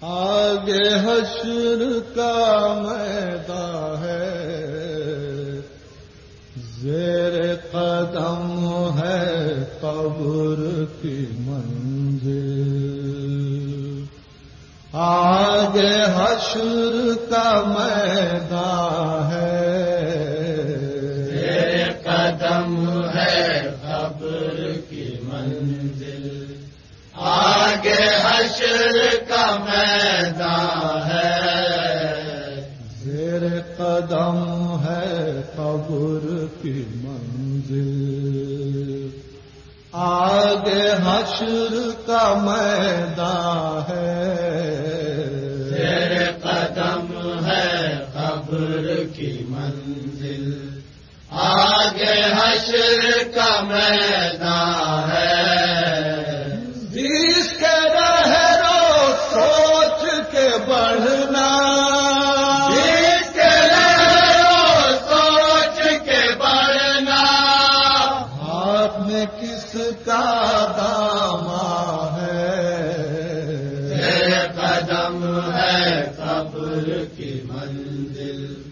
آگے حشر کا میدان ہے۔ زیر قدم ہے قبر کی منزل۔ آگے حشر کا میدان ہے۔ زیر قدم ہے قدم ہے قبر کی منزل۔ آگے حشر کا میدان ہے۔ تیرے قدم ہے قبر کی منزل۔ آگے حشر کا میدان قبر کی منزل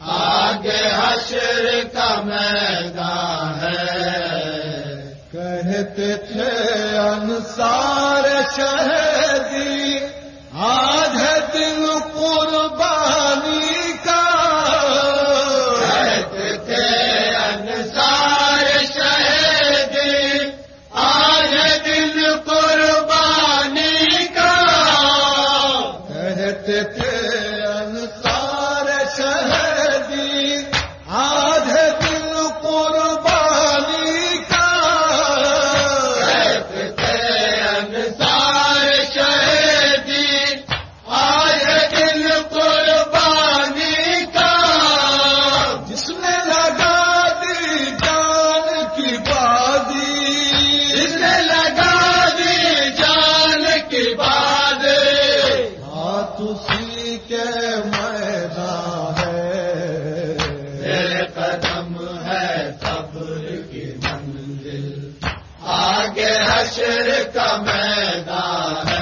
آگے حشر کا میدان ہے۔ کہتے تھے انسار شہدی آ حشر کا میدان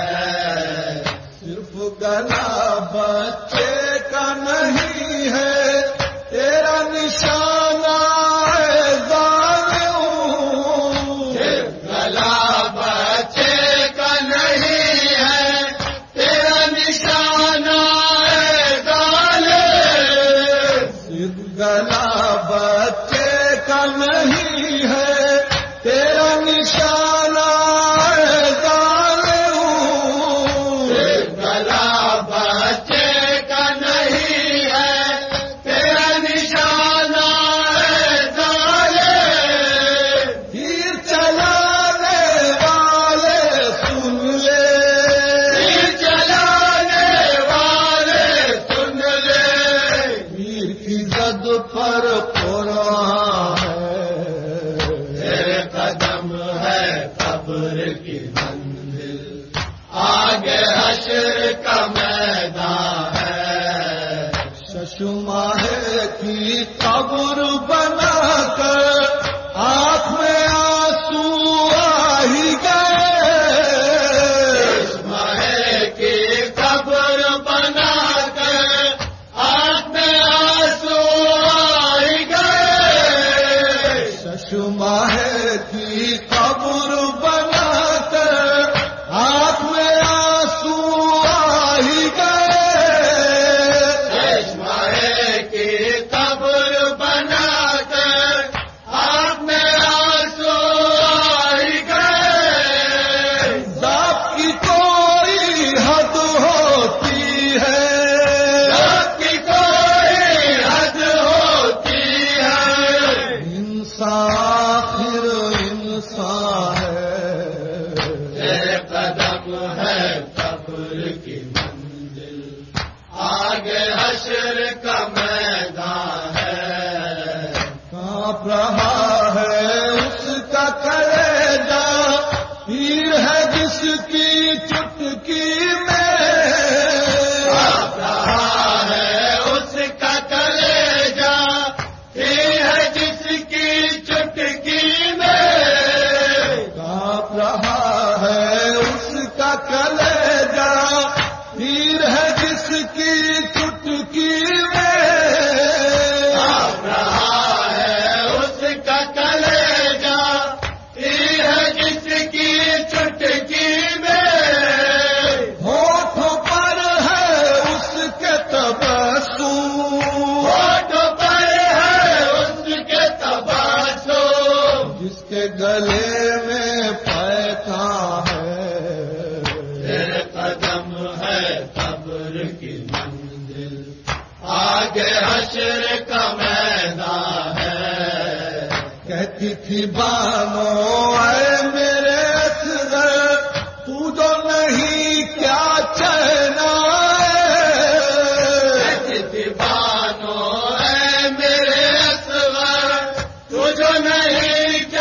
پر چما ہے کانپ رہا ہے، اس کا کرے گا پیر ہے جس کی چٹکی میں۔ کانپ رہا ہے، اس کا کرے گا پیر ہے جس کی چٹکی میں۔ کانپ رہا ہے، اس کا کرے پیر حشر کا میدان ہے۔ کہتی تھی بانو